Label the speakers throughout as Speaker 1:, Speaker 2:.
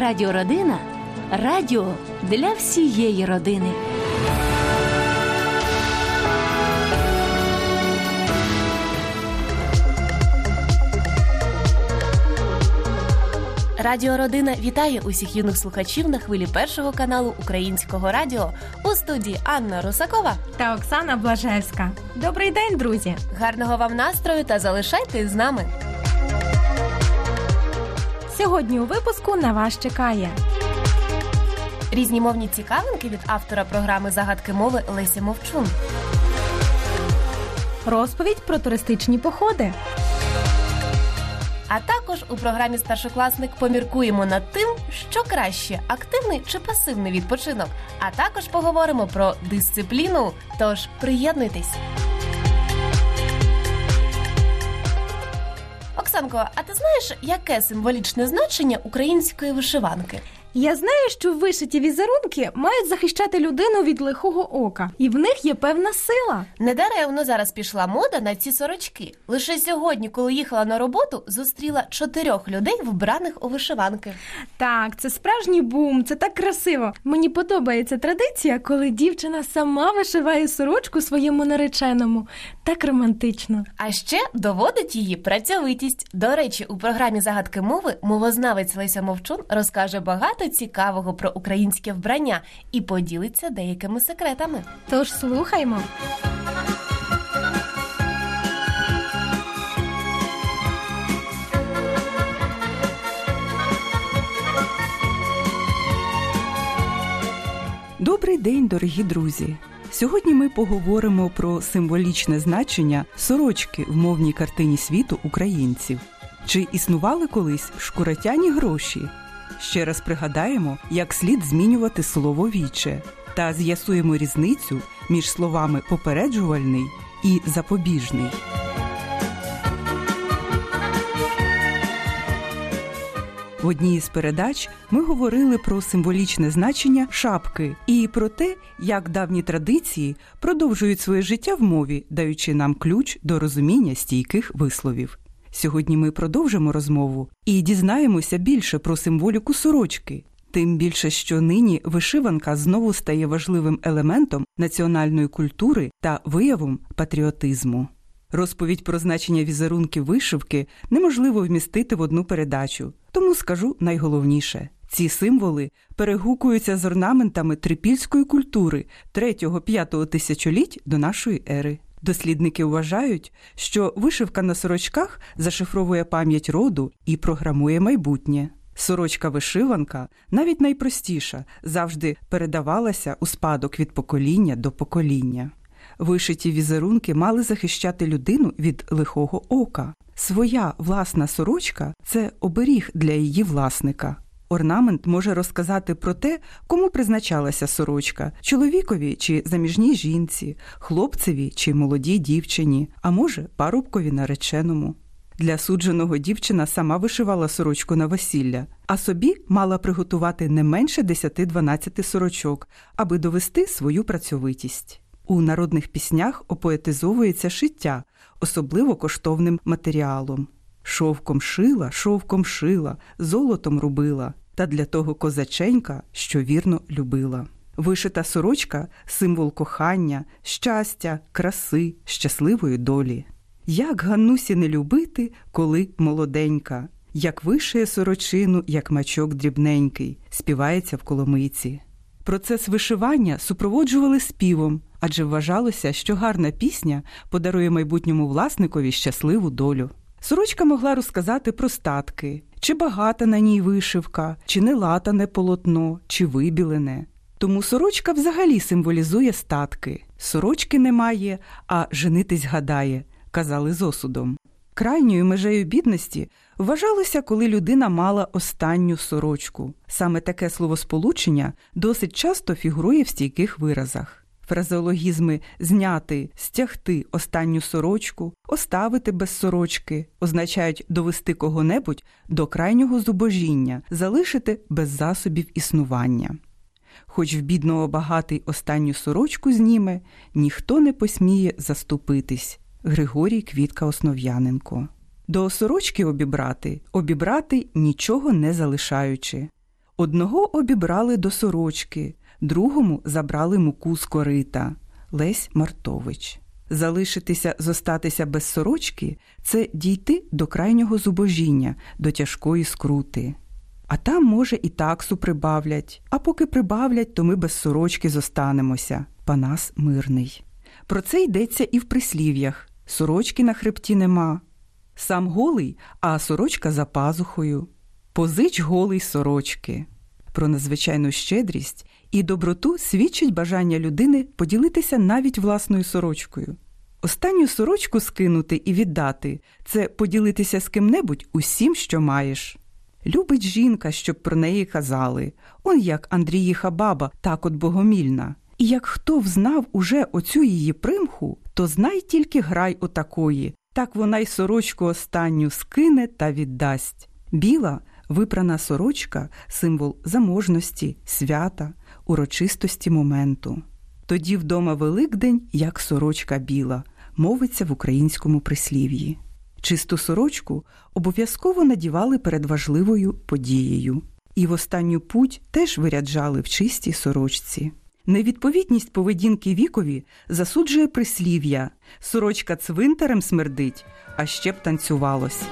Speaker 1: Радіородина радіо для всієї родини. Радіо Родина вітає усіх юних слухачів на хвилі першого каналу Українського радіо у студії Анна Русакова
Speaker 2: та Оксана Блажевська. Добрий день, друзі!
Speaker 1: Гарного вам настрою та залишайтесь з нами.
Speaker 2: Сьогодні у випуску на вас чекає
Speaker 1: різні мовні цікавинки від автора програми загадки мови Лесі Мовчун.
Speaker 2: Розповідь про туристичні походи.
Speaker 1: А також у програмі Старшокласник поміркуємо над тим, що краще активний чи пасивний відпочинок. А також поговоримо про дисципліну. Тож приєднуйтесь. Оксанко, а ти знаєш, яке символічне значення української вишиванки?
Speaker 2: Я знаю, що вишиті візерунки мають захищати людину від лихого ока, і в них є певна сила.
Speaker 1: Недаремно зараз пішла мода на ці сорочки. Лише сьогодні, коли їхала на роботу, зустріла чотирьох людей, вбраних у вишиванки.
Speaker 2: Так, це справжній бум, це так красиво. Мені подобається традиція, коли дівчина сама вишиває сорочку своєму нареченому. Так романтично.
Speaker 1: А ще доводить її працьовитість. До речі, у програмі загадки мови мовознавець Леся Мовчун розкаже багато багато цікавого про українське вбрання і поділиться деякими секретами.
Speaker 2: Тож слухаймо.
Speaker 3: Добрий день, дорогі друзі! Сьогодні ми поговоримо про символічне значення сорочки в мовній картині світу українців. Чи існували колись шкуратяні гроші? Ще раз пригадаємо, як слід змінювати слово віче та з'ясуємо різницю між словами попереджувальний і запобіжний. В одній із передач ми говорили про символічне значення шапки і про те, як давні традиції продовжують своє життя в мові, даючи нам ключ до розуміння стійких висловів. Сьогодні ми продовжимо розмову і дізнаємося більше про символіку сорочки, тим більше, що нині вишиванка знову стає важливим елементом національної культури та виявом патріотизму. Розповідь про значення візерунків вишивки неможливо вмістити в одну передачу, тому скажу найголовніше. Ці символи перегукуються з орнаментами трипільської культури 3-5 тисячоліть до нашої ери. Дослідники вважають, що вишивка на сорочках зашифровує пам'ять роду і програмує майбутнє. Сорочка-вишиванка, навіть найпростіша, завжди передавалася у спадок від покоління до покоління. Вишиті візерунки мали захищати людину від лихого ока. Своя власна сорочка це оберіг для її власника. Орнамент може розказати про те, кому призначалася сорочка чоловікові чи заміжній жінці, хлопцеві чи молодій дівчині, а може, парубкові нареченому. Для судженого дівчина сама вишивала сорочку на весілля, а собі мала приготувати не менше 10-12 сорочок, аби довести свою працьовитість. У народних піснях опоетизовується шиття, особливо коштовним матеріалом. Шовком шила, шовком шила, золотом рубила та для того козаченька, що вірно любила. Вишита сорочка символ кохання, щастя, краси, щасливої долі. Як Ганнусі не любити, коли молоденька, як вишиє сорочину, як мачок дрібненький, співається в коломиці. Процес вишивання супроводжували співом, адже вважалося, що гарна пісня подарує майбутньому власникові щасливу долю. Сорочка могла розказати про статки, чи багата на ній вишивка, чи не латане полотно, чи вибілене. Тому сорочка взагалі символізує статки. Сорочки немає, а женитись гадає, казали з осудом. Крайньою межею бідності вважалося, коли людина мала останню сорочку. Саме таке словосполучення досить часто фігурує в стійких виразах. Фразеологізми зняти, стягти останню сорочку, оставити без сорочки означають довести кого-небудь до крайнього зубожіння, залишити без засобів існування. Хоч в бідного багатий останню сорочку зніме, ніхто не посміє заступитись. Григорій Квітка Основ'яненко. До сорочки обібрати, обібрати нічого не залишаючи. Одного обібрали до сорочки, другому забрали муку з корита. Лесь Мартович. Залишитися, зостатися без сорочки це дійти до крайнього зубожіння, до тяжкої скрути. А там, може, і таксу прибавлять, а поки прибавлять, то ми без сорочки зостанемося. Панас мирний. Про це йдеться і в прислів'ях сорочки на хребті нема. Сам голий, а сорочка за пазухою. Позич голий сорочки. Про надзвичайну щедрість і доброту свідчить бажання людини поділитися навіть власною сорочкою. Останню сорочку скинути і віддати це поділитися з ким-небудь усім, що маєш. Любить жінка, щоб про неї казали он як Андріїха баба, так от богомільна. І як хто взнав уже оцю її примху, то знай тільки грай отакої, так вона й сорочку останню скине та віддасть. Біла, випрана сорочка символ заможності, свята, урочистості моменту. Тоді вдома Великдень, як сорочка біла, мовиться в українському прислів'ї. Чисту сорочку обов'язково надівали перед важливою подією, і в останню путь теж виряджали в чистій сорочці. Невідповідність поведінки вікові засуджує прислів'я сорочка цвинтарем смердить, а ще б танцювалось.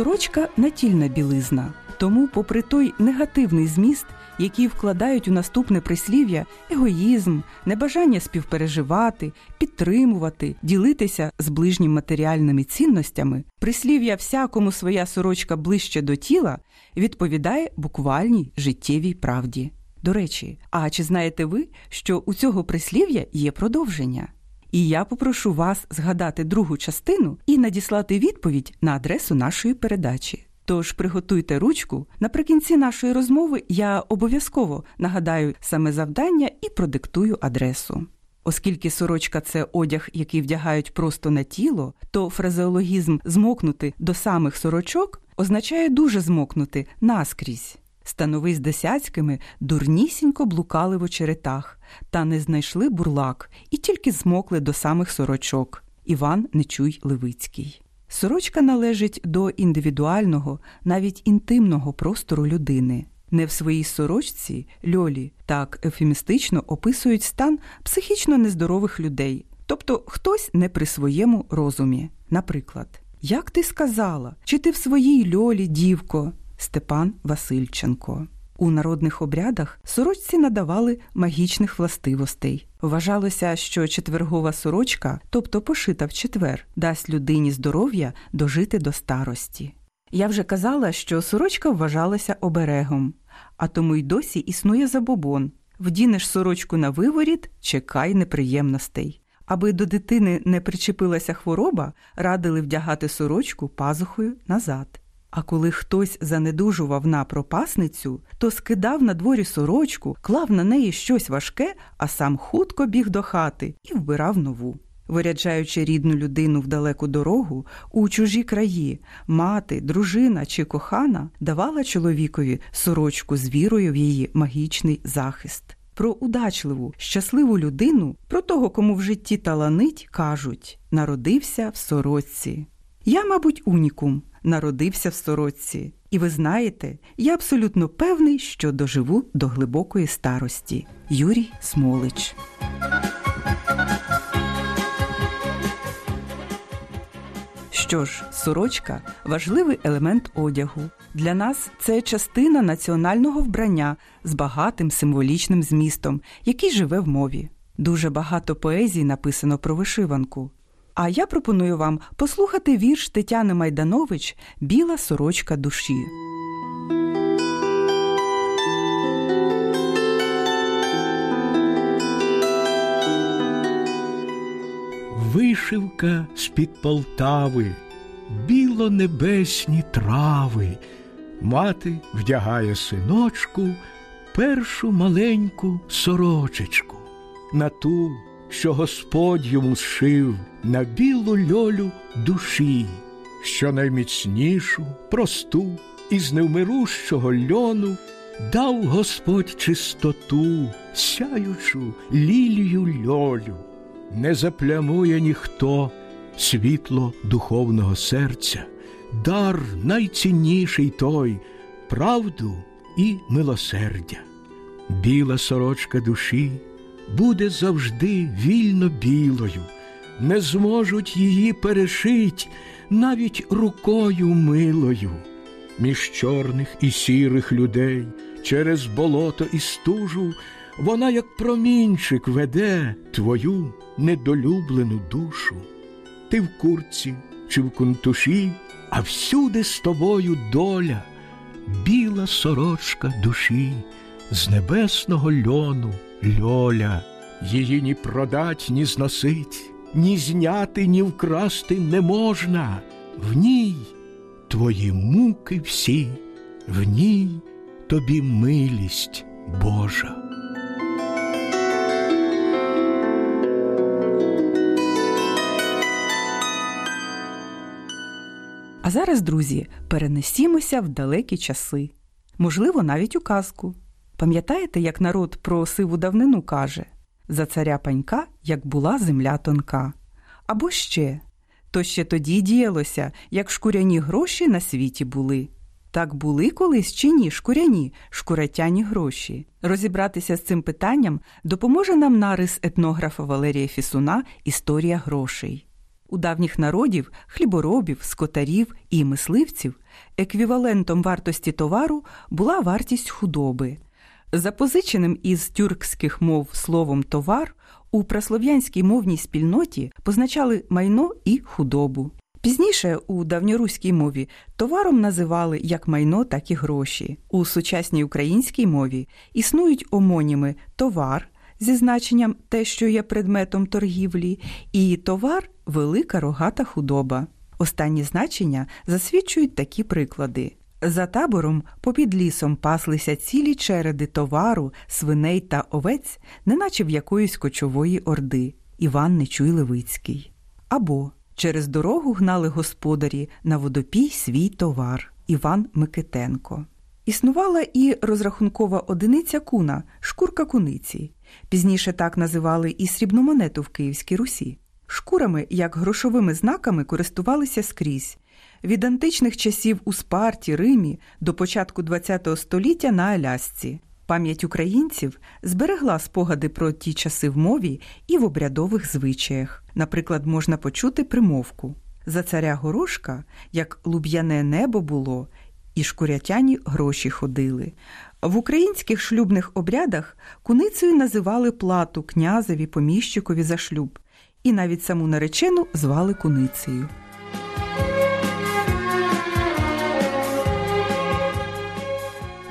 Speaker 3: Сорочка натільна білизна, тому, попри той негативний зміст, який вкладають у наступне прислів'я егоїзм, небажання співпереживати, підтримувати, ділитися з ближнім матеріальними цінностями, прислів'я всякому своя сорочка ближче до тіла відповідає буквальній життєвій правді. До речі, а чи знаєте ви, що у цього прислів'я є продовження? І я попрошу вас згадати другу частину і надіслати відповідь на адресу нашої передачі. Тож приготуйте ручку. Наприкінці нашої розмови я обов'язково нагадаю саме завдання і продиктую адресу. Оскільки сорочка це одяг, який вдягають просто на тіло, то фразеологізм змокнути до самих сорочок означає дуже змокнути наскрізь. Станови з десяцькими дурнісінько блукали в очеретах, та не знайшли бурлак і тільки змокли до самих сорочок. Іван Нечуй Левицький. Сорочка належить до індивідуального, навіть інтимного простору людини. Не в своїй сорочці льолі так ефемістично описують стан психічно нездорових людей, тобто хтось не при своєму розумі. Наприклад, як ти сказала, чи ти в своїй льолі, дівко? Степан Васильченко. У народних обрядах сорочці надавали магічних властивостей. Вважалося, що четвергова сорочка, тобто пошита в четвер, дасть людині здоров'я дожити до старості. Я вже казала, що сорочка вважалася оберегом, а тому й досі існує забобон вдінеш сорочку на виворіт, чекай неприємностей. Аби до дитини не причепилася хвороба, радили вдягати сорочку пазухою назад. А коли хтось занедужував на пропасницю, то скидав на дворі сорочку, клав на неї щось важке, а сам хутко біг до хати і вбирав нову. Виряджаючи рідну людину в далеку дорогу, у чужі краї, мати, дружина чи кохана давала чоловікові сорочку з вірою в її магічний захист. Про удачливу, щасливу людину, про того, кому в житті таланить, кажуть народився в сорочці. Я, мабуть, унікум, народився в сорочці. І ви знаєте, я абсолютно певний, що доживу до глибокої старості. Юрій Смолич. Що ж, сорочка важливий елемент одягу. Для нас це частина національного вбрання з багатим символічним змістом, який живе в мові. Дуже багато поезій написано про вишиванку. А я пропоную вам послухати вірш Тетяни Майданович Біла сорочка душі.
Speaker 4: Вишивка з-під Полтави, біло-небесні трави. Мати вдягає синочку першу маленьку сорочечку на ту що Господь йому зшив на білу льолю душі, що найміцнішу, просту, із невмирущого льону дав Господь чистоту, сяючу лілію льолю, не заплямує ніхто світло духовного серця, дар найцінніший той правду і милосердя. Біла сорочка душі буде завжди вільно білою, не зможуть її перешить навіть рукою милою. Між чорних і сірих людей через болото і стужу вона, як промінчик, веде твою недолюблену душу. Ти в курці чи в кунтуші, а всюди з тобою доля, біла сорочка душі, з небесного льону льоля, її ні продать, ні зносить, ні зняти, ні вкрасти не можна. В ній твої муки всі, в ній тобі милість Божа.
Speaker 3: А зараз, друзі, перенесімося в далекі часи, можливо, навіть у казку. Пам'ятаєте, як народ про сиву давнину каже за царя панька, як була земля тонка. Або ще то ще тоді діялося, як шкуряні гроші на світі були. Так були колись чи ні шкуряні, шкуратяні гроші. Розібратися з цим питанням допоможе нам нарис етнографа Валерія Фісуна Історія грошей. У давніх народів, хліборобів, скотарів і мисливців еквівалентом вартості товару була вартість худоби. Запозиченим із тюркських мов словом товар у праслов'янській мовній спільноті позначали майно і худобу. Пізніше у давньоруській мові товаром називали як майно, так і гроші. У сучасній українській мові існують омоніми товар зі значенням те, що є предметом торгівлі, і товар велика рогата худоба. Останні значення засвідчують такі приклади. За табором попід лісом паслися цілі череди товару, свиней та овець, неначе в якоїсь кочової орди Іван Нечуй Левицький. Або через дорогу гнали господарі на водопій свій товар Іван Микитенко. Існувала і розрахункова одиниця куна, шкурка куниці. Пізніше так називали і срібну монету в Київській Русі. Шкурами, як грошовими знаками, користувалися скрізь від античних часів у Спарті, Римі до початку ХХ століття на Алясці. Пам'ять українців зберегла спогади про ті часи в мові і в обрядових звичаях. Наприклад, можна почути примовку за царя горошка, як луб'яне небо було, і шкурятяні гроші ходили. В українських шлюбних обрядах куницею називали плату князеві, поміщикові за шлюб, і навіть саму наречену звали куницею.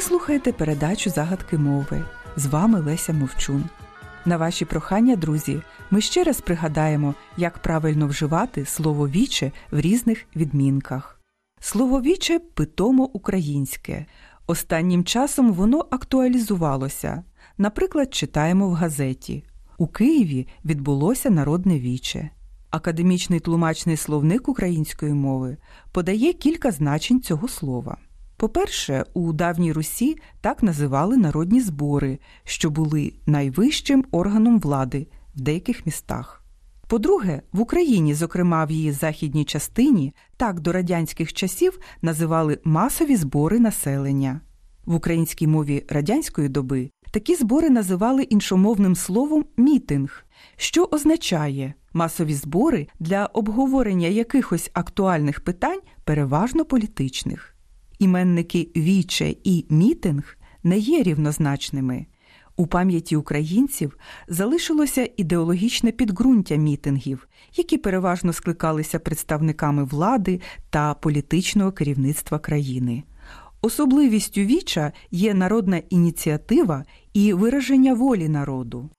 Speaker 3: Ви слухаєте передачу Загадки мови. З вами Леся Мовчун. На ваші прохання, друзі, ми ще раз пригадаємо, як правильно вживати слово віче в різних відмінках. Слово віче питомо українське. Останнім часом воно актуалізувалося. Наприклад, читаємо в газеті У Києві відбулося народне віче. Академічний тлумачний словник української мови подає кілька значень цього слова. По-перше, у давній Русі так називали народні збори, що були найвищим органом влади в деяких містах. По-друге, в Україні, зокрема в її західній частині, так до радянських часів називали масові збори населення. В українській мові радянської доби такі збори називали іншомовним словом мітинг, що означає масові збори для обговорення якихось актуальних питань, переважно політичних. Іменники віче і мітинг не є рівнозначними. У пам'яті українців залишилося ідеологічне підґрунтя мітингів, які переважно скликалися представниками влади та політичного керівництва країни. Особливістю віча є народна ініціатива і вираження волі народу.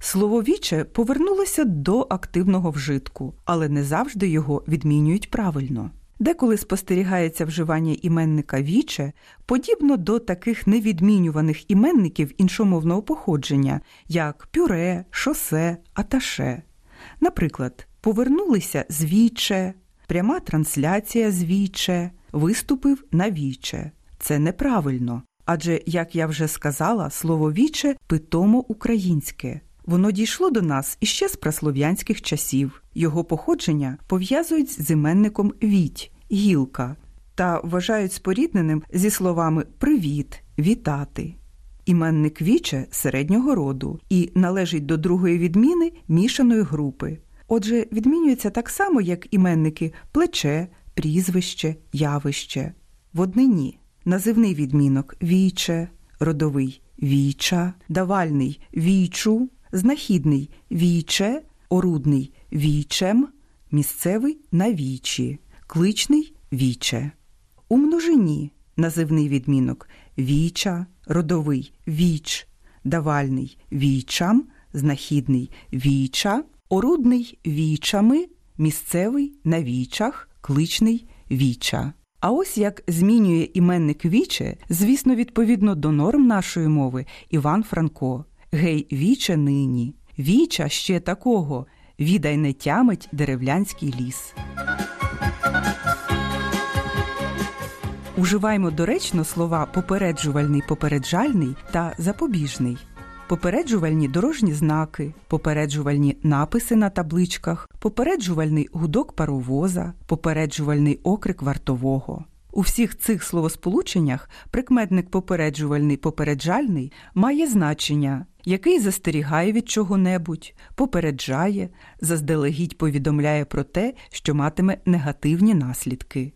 Speaker 3: Слово віче повернулося до активного вжитку, але не завжди його відмінюють правильно. Деколи спостерігається вживання іменника віче, подібно до таких невідмінюваних іменників іншомовного походження, як пюре, шосе, аташе. Наприклад, повернулися з віче, пряма трансляція з віче, виступив на віче. Це неправильно. Адже, як я вже сказала, слово віче питомо українське. Воно дійшло до нас іще з праслов'янських часів. Його походження пов'язують з іменником віть, гілка та вважають спорідненим зі словами привіт, вітати. Іменник віче середнього роду і належить до другої відміни мішаної групи. Отже, відмінюється так само, як іменники плече, прізвище, явище. В однині називний відмінок віче, родовий віча, давальний вічу, знахідний віче, орудний вічем, місцевий навічі, кличний віче. У множині називний відмінок віча, родовий віч, давальний вічам, знахідний віча, орудний вічами, місцевий на вічах, кличний віча. А ось як змінює іменник віче, звісно, відповідно до норм нашої мови Іван Франко. Гей, віче нині, віча ще такого, відай не тямить деревлянський ліс. Уживаємо доречно слова попереджувальний, попереджальний та запобіжний. Попереджувальні дорожні знаки, попереджувальні написи на табличках, попереджувальний гудок паровоза, попереджувальний окрик вартового. У всіх цих словосполученнях прикметник попереджувальний попереджальний має значення, який застерігає від чого-небудь, попереджає, заздалегідь повідомляє про те, що матиме негативні наслідки.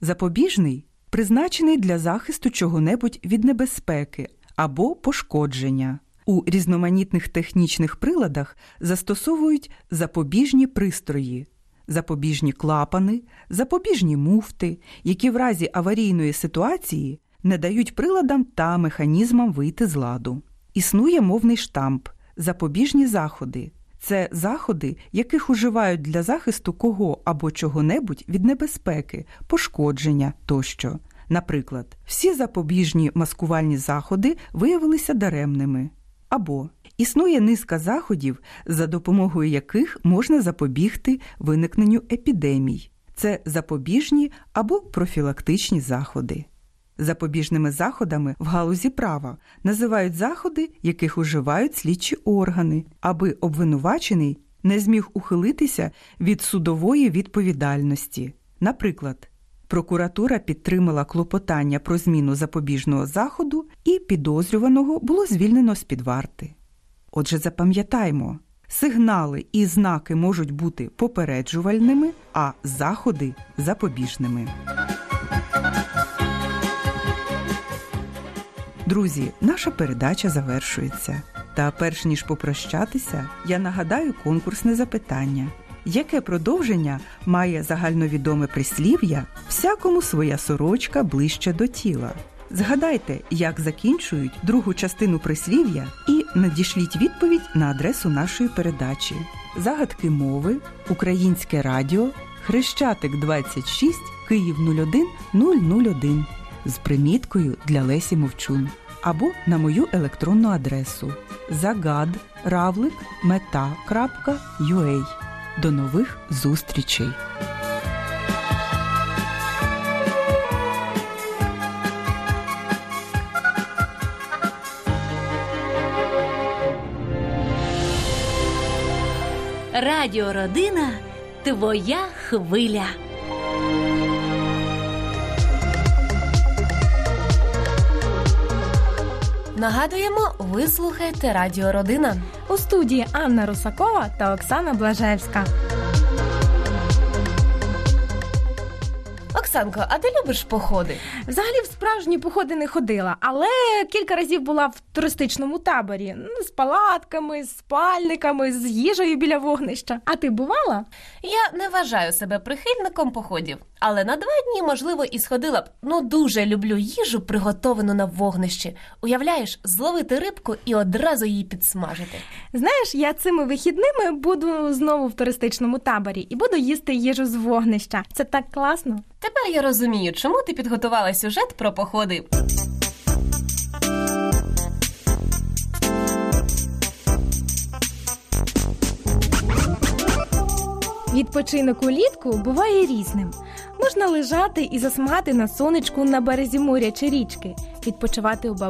Speaker 3: Запобіжний призначений для захисту чого-небудь від небезпеки або пошкодження. У різноманітних технічних приладах застосовують запобіжні пристрої, запобіжні клапани, запобіжні муфти, які в разі аварійної ситуації не дають приладам та механізмам вийти з ладу. Існує мовний штамп, запобіжні заходи. Це заходи, яких уживають для захисту кого або чого-небудь від небезпеки, пошкодження тощо. Наприклад, всі запобіжні маскувальні заходи виявилися даремними. Або існує низка заходів, за допомогою яких можна запобігти виникненню епідемій. Це запобіжні або профілактичні заходи. Запобіжними заходами в галузі права називають заходи, яких уживають слідчі органи, аби обвинувачений не зміг ухилитися від судової відповідальності. Наприклад, прокуратура підтримала клопотання про зміну запобіжного заходу і підозрюваного було звільнено з під варти. Отже, запам'ятаймо, сигнали і знаки можуть бути попереджувальними, а заходи запобіжними. Друзі, наша передача завершується. Та перш ніж попрощатися, я нагадаю конкурсне запитання. Яке продовження має загальновідоме прислів'я всякому своя сорочка ближче до тіла? Згадайте, як закінчують другу частину прислів'я, і надішліть відповідь на адресу нашої передачі. Загадки мови, Українське радіо, Хрещатик 26, Київ 01 001 з приміткою для Лесі Мовчун або на мою електронну адресу загад.равлик.мета.ua До нових зустрічей!
Speaker 5: Радіо Родина твоя хвиля.
Speaker 1: Нагадуємо, ви слухаєте Радіо Родина.
Speaker 2: У студії Анна Русакова та Оксана Блажевська.
Speaker 1: Оксанко, а ти любиш походи?
Speaker 2: Взагалі в справжні походи не ходила, але кілька разів була в туристичному таборі ну, з палатками, з спальниками, з їжею біля вогнища. А ти бувала?
Speaker 1: Я не вважаю себе прихильником походів, але на два дні, можливо, і сходила б. Ну дуже люблю їжу, приготовану на вогнищі. Уявляєш, зловити рибку і одразу її підсмажити.
Speaker 2: Знаєш, я цими вихідними буду знову в туристичному таборі і буду їсти їжу з вогнища. Це так класно.
Speaker 1: Тепер я розумію, чому ти підготувала сюжет про походи.
Speaker 2: Відпочинок улітку буває різним. Можна лежати і засмагати на сонечку на березі моря чи річки, відпочивати у баб